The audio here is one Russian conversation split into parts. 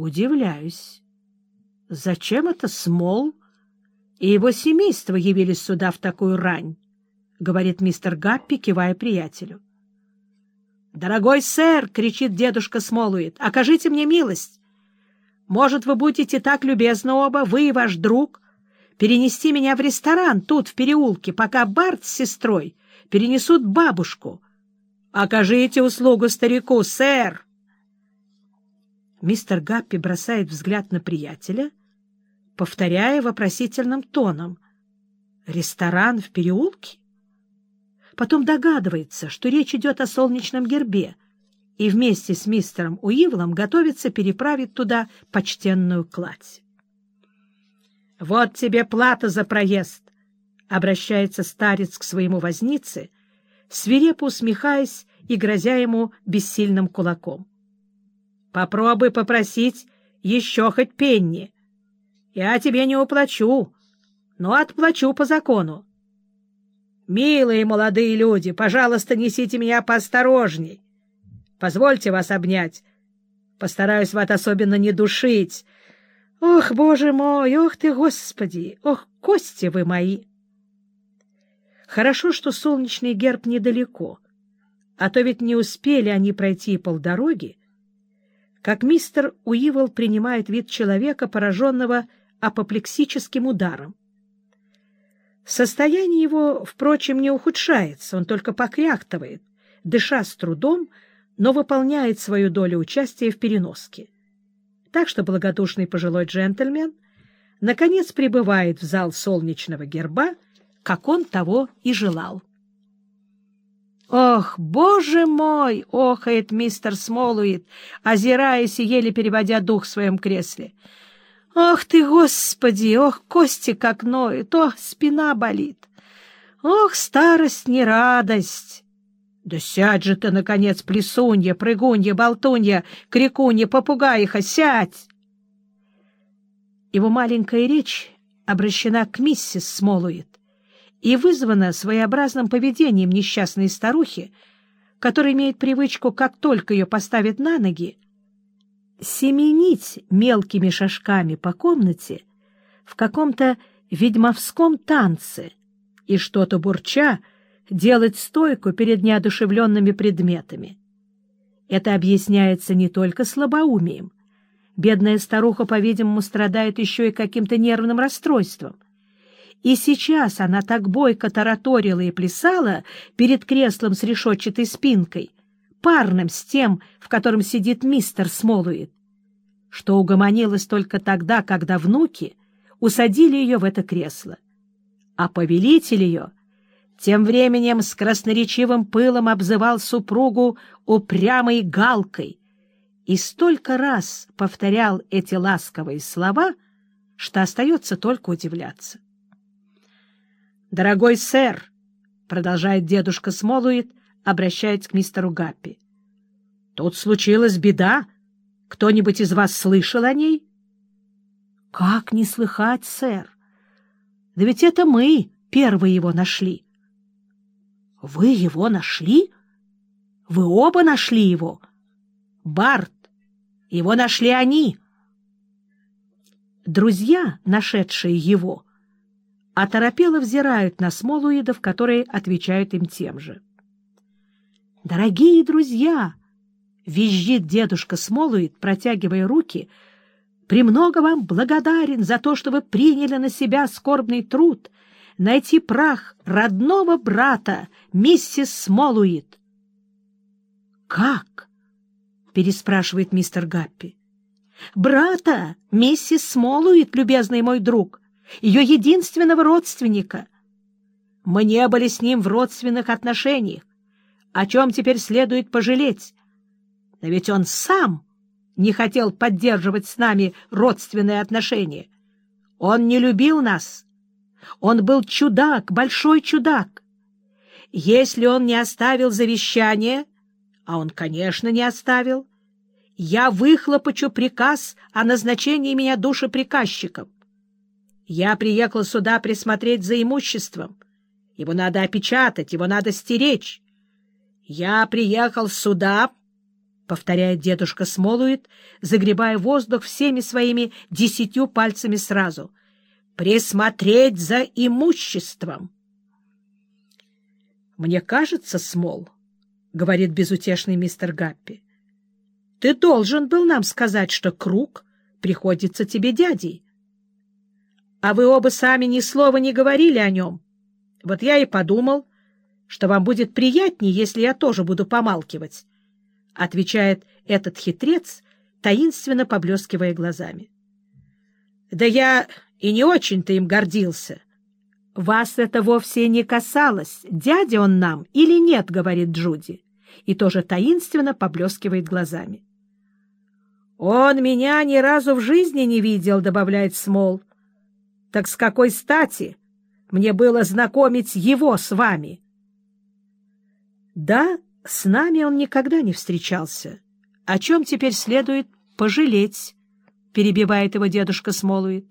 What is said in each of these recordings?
Удивляюсь. Зачем это Смол и его семейство явились сюда в такую рань? — говорит мистер Гаппи, кивая приятелю. — Дорогой сэр! — кричит дедушка Смолует. — Окажите мне милость! Может, вы будете так любезны оба, вы и ваш друг, перенести меня в ресторан тут, в переулке, пока Барт с сестрой перенесут бабушку. Окажите услугу старику, сэр! Мистер Гаппи бросает взгляд на приятеля, повторяя вопросительным тоном. «Ресторан в переулке?» Потом догадывается, что речь идет о солнечном гербе, и вместе с мистером Уивлом готовится переправить туда почтенную кладь. «Вот тебе плата за проезд!» — обращается старец к своему вознице, свирепо усмехаясь и грозя ему бессильным кулаком. Попробуй попросить еще хоть пенни. Я тебе не уплачу, но отплачу по закону. Милые молодые люди, пожалуйста, несите меня поосторожней. Позвольте вас обнять. Постараюсь вас особенно не душить. Ох, боже мой, ох ты, господи, ох, кости вы мои! Хорошо, что солнечный герб недалеко, а то ведь не успели они пройти полдороги, как мистер Уивол принимает вид человека, пораженного апоплексическим ударом. Состояние его, впрочем, не ухудшается, он только покряхтывает, дыша с трудом, но выполняет свою долю участия в переноске. Так что благодушный пожилой джентльмен наконец прибывает в зал солнечного герба, как он того и желал. «Ох, боже мой!» — охает мистер Смолуит, озираясь и еле переводя дух в своем кресле. «Ох ты, господи! Ох, кости как ноют! Ох, спина болит! Ох, старость не радость!» «Да сядь же ты, наконец, плесунья, прыгунья, болтунья, крикунья, попугаиха, сядь!» Его маленькая речь обращена к миссис Смолуит и вызвана своеобразным поведением несчастной старухи, которая имеет привычку, как только ее поставят на ноги, семенить мелкими шажками по комнате в каком-то ведьмовском танце и что-то бурча делать стойку перед неодушевленными предметами. Это объясняется не только слабоумием. Бедная старуха, по-видимому, страдает еще и каким-то нервным расстройством — и сейчас она так бойко тараторила и плясала перед креслом с решетчатой спинкой, парным с тем, в котором сидит мистер Смолуит, что угомонилась только тогда, когда внуки усадили ее в это кресло. А повелитель ее тем временем с красноречивым пылом обзывал супругу упрямой галкой и столько раз повторял эти ласковые слова, что остается только удивляться. «Дорогой сэр», — продолжает дедушка Смолуит, обращаясь к мистеру Гаппи, — «тут случилась беда. Кто-нибудь из вас слышал о ней?» «Как не слыхать, сэр? Да ведь это мы первые его нашли». «Вы его нашли? Вы оба нашли его?» «Барт, его нашли они». Друзья, нашедшие его, — оторопело взирают на смолуидов, которые отвечают им тем же. «Дорогие друзья!» — визжит дедушка Смолуид, протягивая руки. «Премного вам благодарен за то, что вы приняли на себя скорбный труд найти прах родного брата, миссис Смолуид». «Как?» — переспрашивает мистер Гаппи. «Брата, миссис Смолуид, любезный мой друг ее единственного родственника. Мы не были с ним в родственных отношениях, о чем теперь следует пожалеть. Но ведь он сам не хотел поддерживать с нами родственные отношения. Он не любил нас. Он был чудак, большой чудак. Если он не оставил завещание, а он, конечно, не оставил, я выхлопочу приказ о назначении меня душеприказчиком. Я приехал сюда присмотреть за имуществом. Его надо опечатать, его надо стеречь. Я приехал сюда повторяет дедушка Смолует, загребая воздух всеми своими десятью пальцами сразу. «Присмотреть за имуществом!» «Мне кажется, Смол, — говорит безутешный мистер Гаппи, — ты должен был нам сказать, что круг приходится тебе дядей. А вы оба сами ни слова не говорили о нем. Вот я и подумал, что вам будет приятнее, если я тоже буду помалкивать, — отвечает этот хитрец, таинственно поблескивая глазами. — Да я и не очень-то им гордился. — Вас это вовсе не касалось, дядя он нам или нет, — говорит Джуди, и тоже таинственно поблескивает глазами. — Он меня ни разу в жизни не видел, — добавляет Смол. — Так с какой стати мне было знакомить его с вами? — да, с нами он никогда не встречался. О чем теперь следует пожалеть, — перебивает его дедушка Смолует.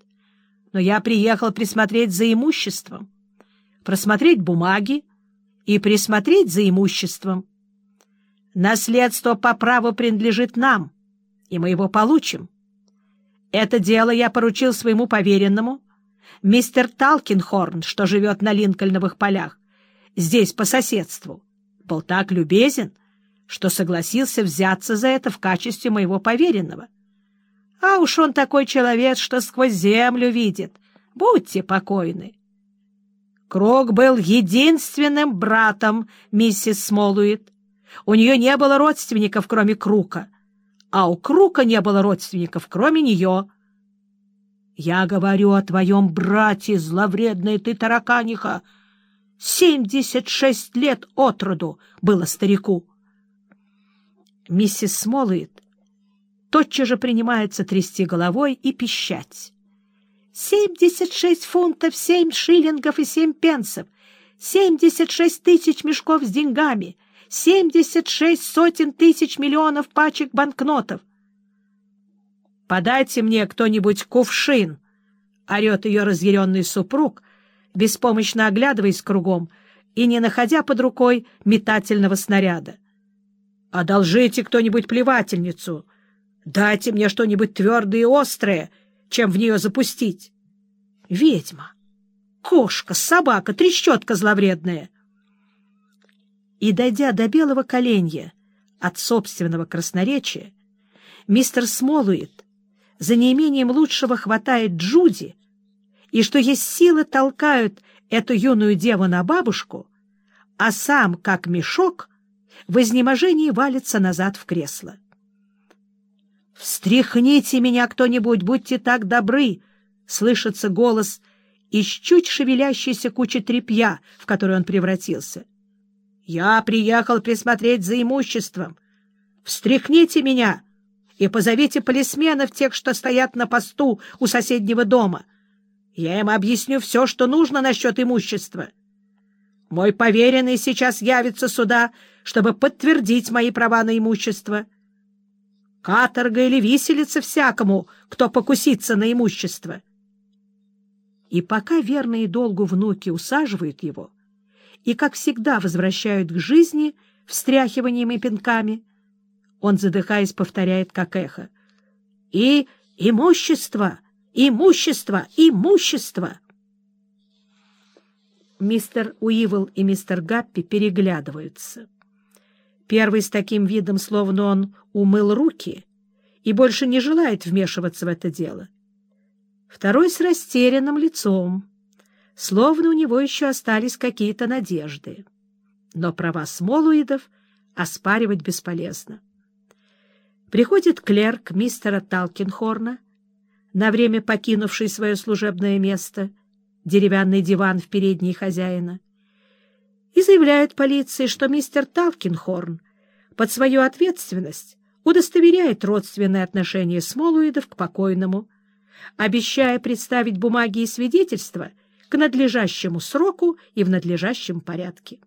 Но я приехал присмотреть за имуществом, просмотреть бумаги и присмотреть за имуществом. Наследство по праву принадлежит нам, и мы его получим. Это дело я поручил своему поверенному, мистер Талкинхорн, что живет на Линкольновых полях, здесь по соседству был так любезен, что согласился взяться за это в качестве моего поверенного. А уж он такой человек, что сквозь землю видит. Будьте покойны. Крок был единственным братом миссис Смолуит. У нее не было родственников, кроме Крука, а у Крука не было родственников, кроме нее. Я говорю о твоем брате, зловредная ты тараканиха, — Семьдесят шесть лет от роду было старику. Миссис Смолуит тотчас же принимается трясти головой и пищать. «Семьдесят шесть фунтов, семь шиллингов и семь пенсов, семьдесят шесть тысяч мешков с деньгами, семьдесят шесть сотен тысяч миллионов пачек банкнотов. «Подайте мне кто-нибудь кувшин!» — орет ее разъяренный супруг, беспомощно оглядываясь кругом и не находя под рукой метательного снаряда. «Одолжите кто-нибудь плевательницу! Дайте мне что-нибудь твердое и острое, чем в нее запустить!» «Ведьма! Кошка, собака, трещотка зловредная!» И, дойдя до белого коленя от собственного красноречия, мистер Смолуит за неимением лучшего хватает Джуди и что есть силы толкают эту юную деву на бабушку, а сам, как мешок, в изнеможении валится назад в кресло. «Встряхните меня кто-нибудь, будьте так добры!» — слышится голос из чуть шевелящейся кучи тряпья, в которую он превратился. «Я приехал присмотреть за имуществом. Встряхните меня и позовите полисменов тех, что стоят на посту у соседнего дома. Я им объясню все, что нужно насчет имущества. Мой поверенный сейчас явится сюда, чтобы подтвердить мои права на имущество. Каторга или виселица всякому, кто покусится на имущество. И пока верные долгу внуки усаживают его и, как всегда, возвращают к жизни встряхиваниями и пинками, он, задыхаясь, повторяет, как эхо. «И имущество!» Имущество! Имущество!» Мистер Уивл и мистер Гаппи переглядываются. Первый с таким видом, словно он умыл руки и больше не желает вмешиваться в это дело. Второй с растерянным лицом, словно у него еще остались какие-то надежды. Но права Смолуидов оспаривать бесполезно. Приходит клерк мистера Талкинхорна — на время покинувший свое служебное место, деревянный диван в передней хозяина, и заявляет полиции, что мистер Талкинхорн под свою ответственность удостоверяет родственные отношения Смолуидов к покойному, обещая представить бумаги и свидетельства к надлежащему сроку и в надлежащем порядке.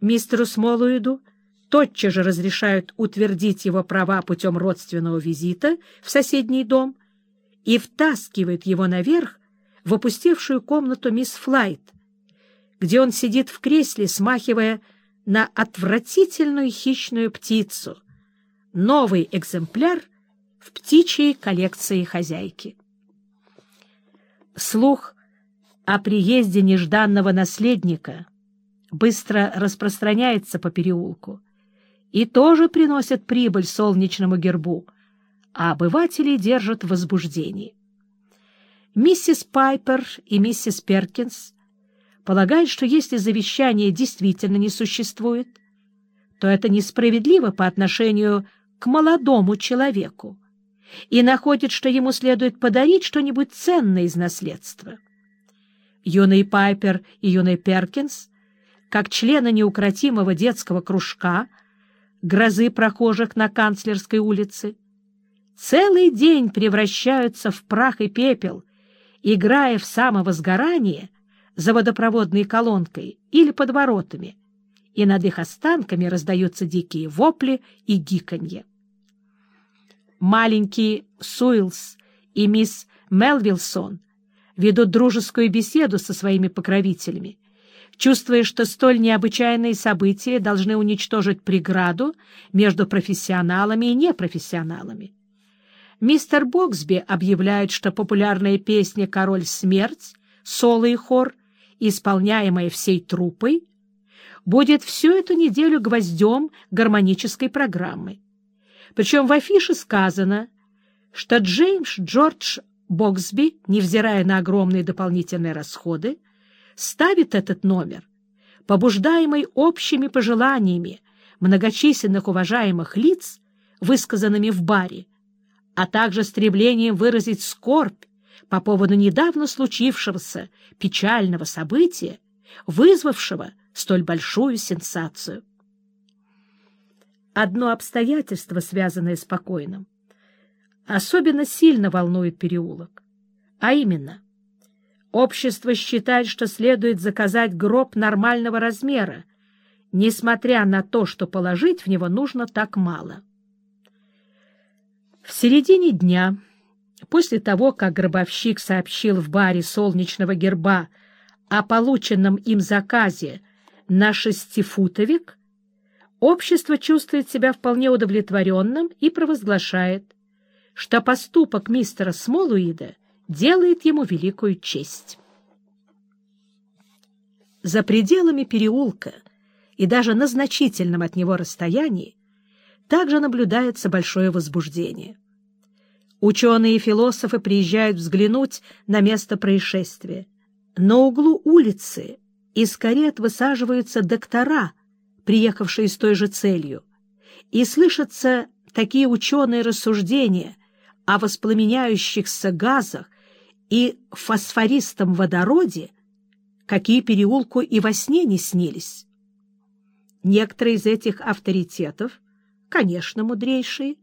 Мистеру Смолуиду тотчас же разрешают утвердить его права путем родственного визита в соседний дом и втаскивают его наверх в опустевшую комнату мисс Флайт, где он сидит в кресле, смахивая на отвратительную хищную птицу — новый экземпляр в птичьей коллекции хозяйки. Слух о приезде нежданного наследника быстро распространяется по переулку и тоже приносит прибыль солнечному гербу, а обывателей держат в возбуждении. Миссис Пайпер и миссис Перкинс полагают, что если завещание действительно не существует, то это несправедливо по отношению к молодому человеку и находят, что ему следует подарить что-нибудь ценное из наследства. Юный Пайпер и юный Перкинс, как члены неукротимого детского кружка, грозы прохожих на Канцлерской улице, целый день превращаются в прах и пепел, играя в самовозгорание за водопроводной колонкой или под воротами, и над их останками раздаются дикие вопли и гиканье. Маленький Суилс и мисс Мелвилсон ведут дружескую беседу со своими покровителями, чувствуя, что столь необычайные события должны уничтожить преграду между профессионалами и непрофессионалами. Мистер Боксби объявляет, что популярная песня «Король смерть», соло и хор, исполняемая всей труппой, будет всю эту неделю гвоздем гармонической программы. Причем в афише сказано, что Джеймс Джордж Боксби, невзирая на огромные дополнительные расходы, ставит этот номер, побуждаемый общими пожеланиями многочисленных уважаемых лиц, высказанными в баре, а также стремлением выразить скорбь по поводу недавно случившегося печального события, вызвавшего столь большую сенсацию. Одно обстоятельство, связанное с покойным, особенно сильно волнует переулок, а именно, общество считает, что следует заказать гроб нормального размера, несмотря на то, что положить в него нужно так мало. В середине дня, после того, как гробовщик сообщил в баре солнечного герба о полученном им заказе на шестифутовик, общество чувствует себя вполне удовлетворенным и провозглашает, что поступок мистера Смолуида делает ему великую честь. За пределами переулка и даже на значительном от него расстоянии также наблюдается большое возбуждение. Ученые и философы приезжают взглянуть на место происшествия. На углу улицы из карет высаживаются доктора, приехавшие с той же целью, и слышатся такие ученые рассуждения о воспламеняющихся газах и фосфористом водороде, какие переулку и во сне не снились. Некоторые из этих авторитетов, конечно, мудрейшие,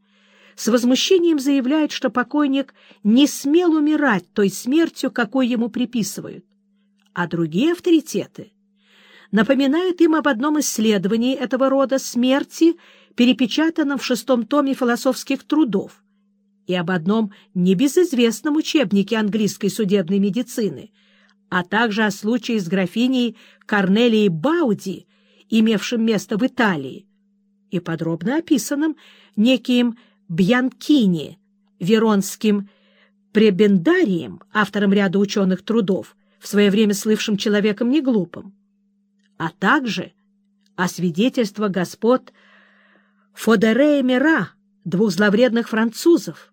с возмущением заявляют, что покойник не смел умирать той смертью, какой ему приписывают а другие авторитеты напоминают им об одном исследовании этого рода смерти, перепечатанном в шестом томе философских трудов, и об одном небезызвестном учебнике английской судебной медицины, а также о случае с графиней Корнелией Бауди, имевшим место в Италии, и подробно описанным неким Бьянкини, веронским пребендарием, автором ряда ученых трудов, в свое время слывшим человеком неглупым, а также о свидетельствах господ Фодере и Мира, двух зловредных французов,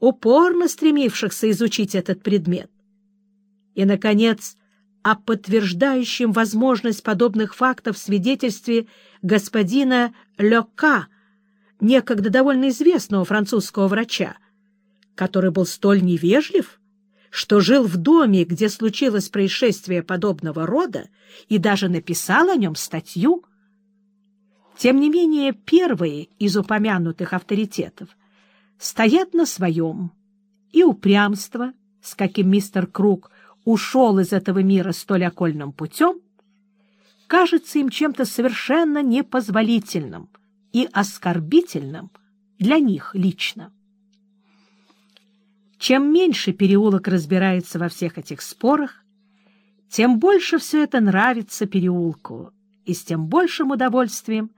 упорно стремившихся изучить этот предмет. И, наконец, о подтверждающем возможность подобных фактов свидетельстве господина Лёка, некогда довольно известного французского врача, который был столь невежлив, что жил в доме, где случилось происшествие подобного рода, и даже написал о нем статью. Тем не менее, первые из упомянутых авторитетов стоят на своем, и упрямство, с каким мистер Круг ушел из этого мира столь окольным путем, кажется им чем-то совершенно непозволительным и оскорбительным для них лично. Чем меньше переулок разбирается во всех этих спорах, тем больше все это нравится переулку, и с тем большим удовольствием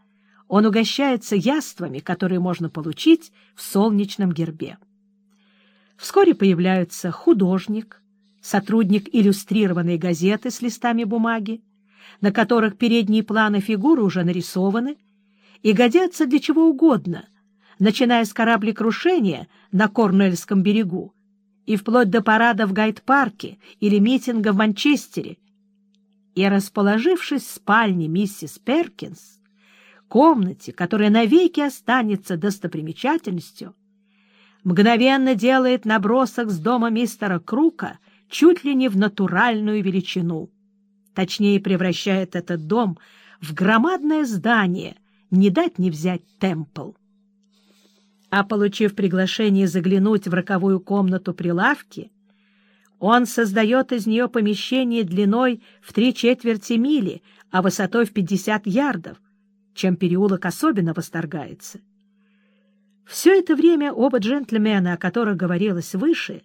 он угощается яствами, которые можно получить в солнечном гербе. Вскоре появляются художник, сотрудник иллюстрированной газеты с листами бумаги, на которых передние планы фигуры уже нарисованы и годятся для чего угодно, начиная с кораблекрушения на Корнуэльском берегу и вплоть до парада в Гайд-парке или митинга в Манчестере. И, расположившись в спальне миссис Перкинс, комнате, которая навеки останется достопримечательностью, мгновенно делает набросок с дома мистера Крука чуть ли не в натуральную величину. Точнее, превращает этот дом в громадное здание, не дать не взять темпл. А получив приглашение заглянуть в роковую комнату прилавки, он создает из нее помещение длиной в три четверти мили, а высотой в пятьдесят ярдов, чем переулок особенно восторгается. Все это время оба джентльмена, о которых говорилось выше,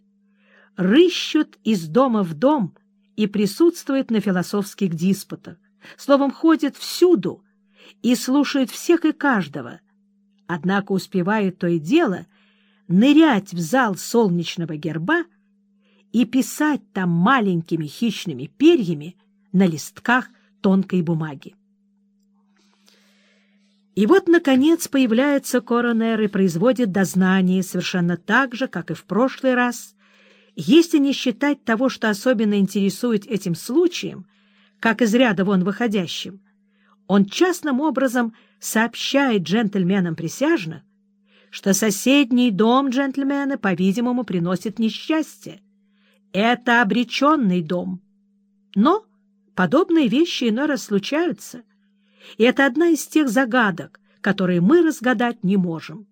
рыщут из дома в дом и присутствуют на философских диспутах, словом, ходят всюду и слушают всех и каждого, однако успевают то и дело нырять в зал солнечного герба и писать там маленькими хищными перьями на листках тонкой бумаги. И вот, наконец, появляется коронер и производит дознание совершенно так же, как и в прошлый раз, если не считать того, что особенно интересует этим случаем, как из ряда вон выходящим. Он частным образом сообщает джентльменам присяжных, что соседний дом джентльмена, по-видимому, приносит несчастье. Это обреченный дом. Но подобные вещи иной раз случаются — и это одна из тех загадок, которые мы разгадать не можем.